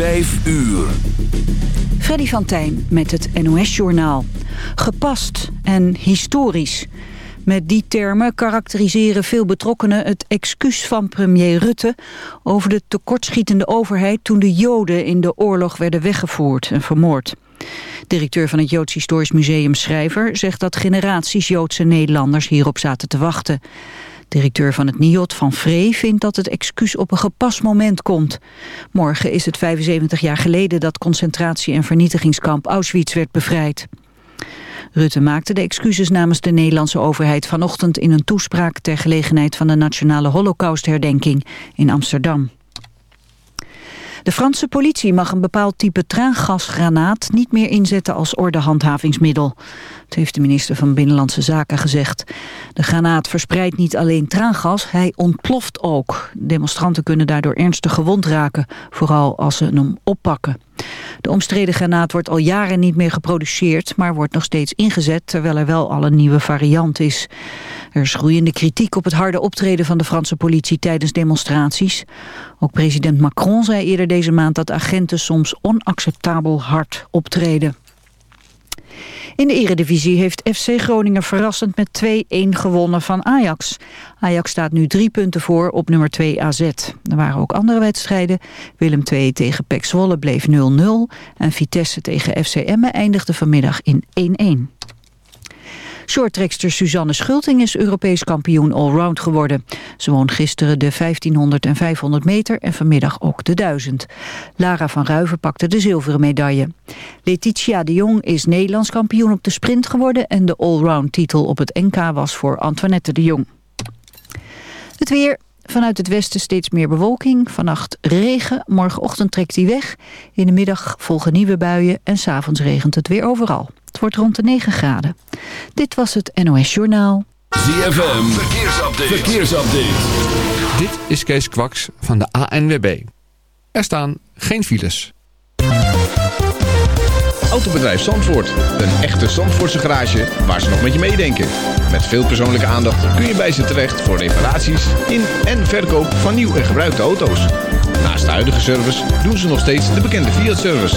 Vijf uur. Freddy van Tijn met het NOS-journaal. Gepast en historisch. Met die termen karakteriseren veel betrokkenen het excuus van premier Rutte... over de tekortschietende overheid toen de Joden in de oorlog werden weggevoerd en vermoord. Directeur van het Joods Historisch Museum Schrijver zegt dat generaties Joodse Nederlanders hierop zaten te wachten. Directeur van het NIOD van Vree vindt dat het excuus op een gepast moment komt. Morgen is het 75 jaar geleden dat concentratie- en vernietigingskamp Auschwitz werd bevrijd. Rutte maakte de excuses namens de Nederlandse overheid vanochtend in een toespraak ter gelegenheid van de Nationale Holocaustherdenking in Amsterdam. De Franse politie mag een bepaald type traangasgranaat niet meer inzetten als ordehandhavingsmiddel. Dat heeft de minister van Binnenlandse Zaken gezegd. De granaat verspreidt niet alleen traangas, hij ontploft ook. Demonstranten kunnen daardoor ernstig gewond raken, vooral als ze hem oppakken. De omstreden granaat wordt al jaren niet meer geproduceerd, maar wordt nog steeds ingezet, terwijl er wel al een nieuwe variant is. Er is groeiende kritiek op het harde optreden van de Franse politie tijdens demonstraties. Ook president Macron zei eerder deze maand dat agenten soms onacceptabel hard optreden. In de eredivisie heeft FC Groningen verrassend met 2-1 gewonnen van Ajax. Ajax staat nu drie punten voor op nummer 2 AZ. Er waren ook andere wedstrijden. Willem II tegen PEC Zwolle bleef 0-0 en Vitesse tegen FC Emmen eindigde vanmiddag in 1-1. Shorttrekster Suzanne Schulting is Europees kampioen allround geworden. Ze won gisteren de 1500 en 500 meter en vanmiddag ook de 1000. Lara van Ruiven pakte de zilveren medaille. Letitia de Jong is Nederlands kampioen op de sprint geworden... en de allround titel op het NK was voor Antoinette de Jong. Het weer, Vanuit het westen steeds meer bewolking. Vannacht regen. Morgenochtend trekt hij weg. In de middag volgen nieuwe buien. En s'avonds regent het weer overal. Het wordt rond de 9 graden. Dit was het NOS Journaal. ZFM. Verkeersupdate. Verkeersupdate. Dit is Kees Kwaks van de ANWB. Er staan geen files. Autobedrijf Zandvoort. Een echte Zandvoortse garage waar ze nog met je meedenken. Met veel persoonlijke aandacht kun je bij ze terecht voor reparaties in en verkoop van nieuw en gebruikte auto's. Naast de huidige service doen ze nog steeds de bekende Fiat-service.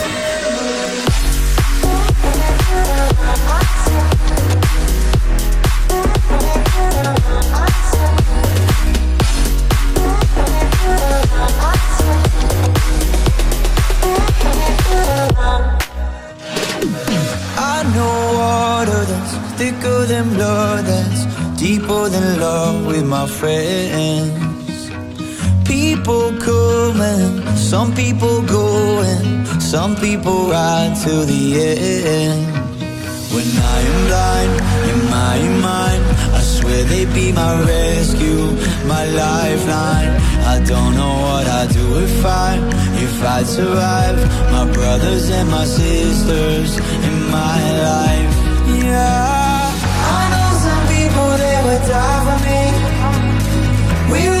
I know water that's thicker than blood, that's deeper than love with my friends. People come and some people go, and some people ride till the end. When I am blind in my mind, I swear they be my rescue, my lifeline. I don't know what I'd do if I if I survive My brothers and my sisters in my life. Yeah. I know some people, they would die for me. We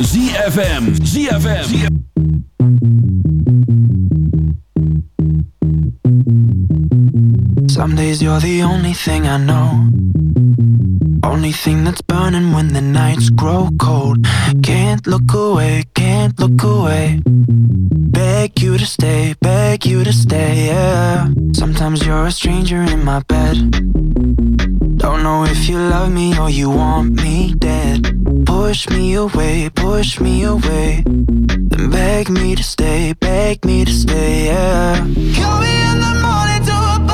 ZFM. ZFM. Some days you're the only thing I know. Only thing that's burning when the nights grow cold. Can't look away, can't look away. Beg you to stay, beg you to stay, yeah. Sometimes you're a stranger in my bed. Don't know if you love me or you want me dead. Push me away, push me away. Then beg me to stay, beg me to stay, yeah. Call me in the morning to a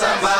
samba.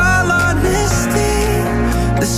There's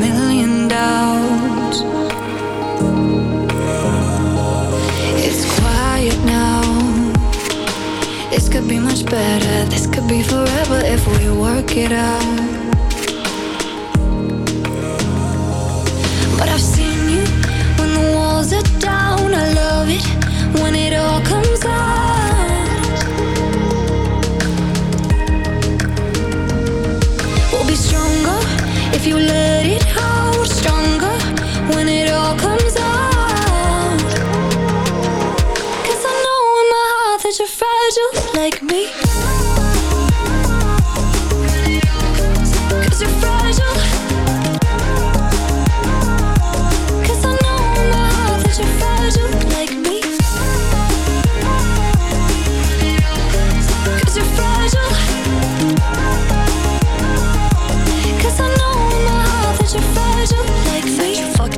million doubts. It's quiet now. This could be much better. This could be forever if we work it out. But I've seen you when the walls are down. I love it when it all comes out. you let it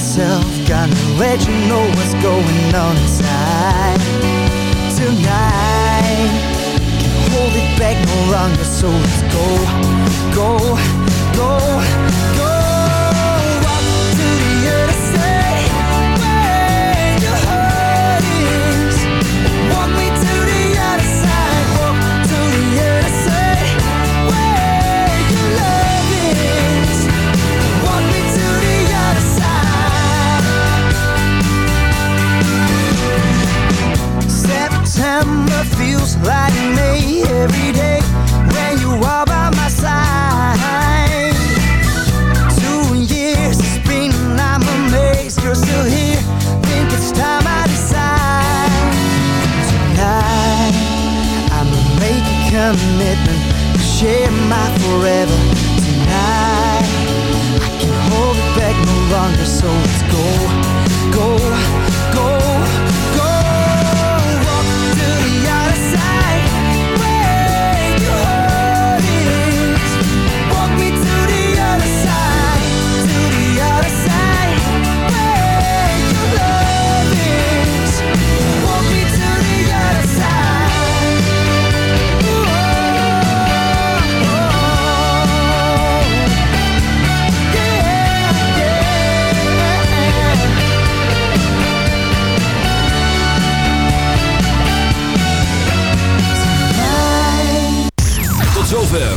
myself. Gotta let you know what's going on inside. Tonight Can't hold it back no longer. So let's go, go, go, go. commitment to share my forever tonight. I can hold it back no longer, so let's go, go.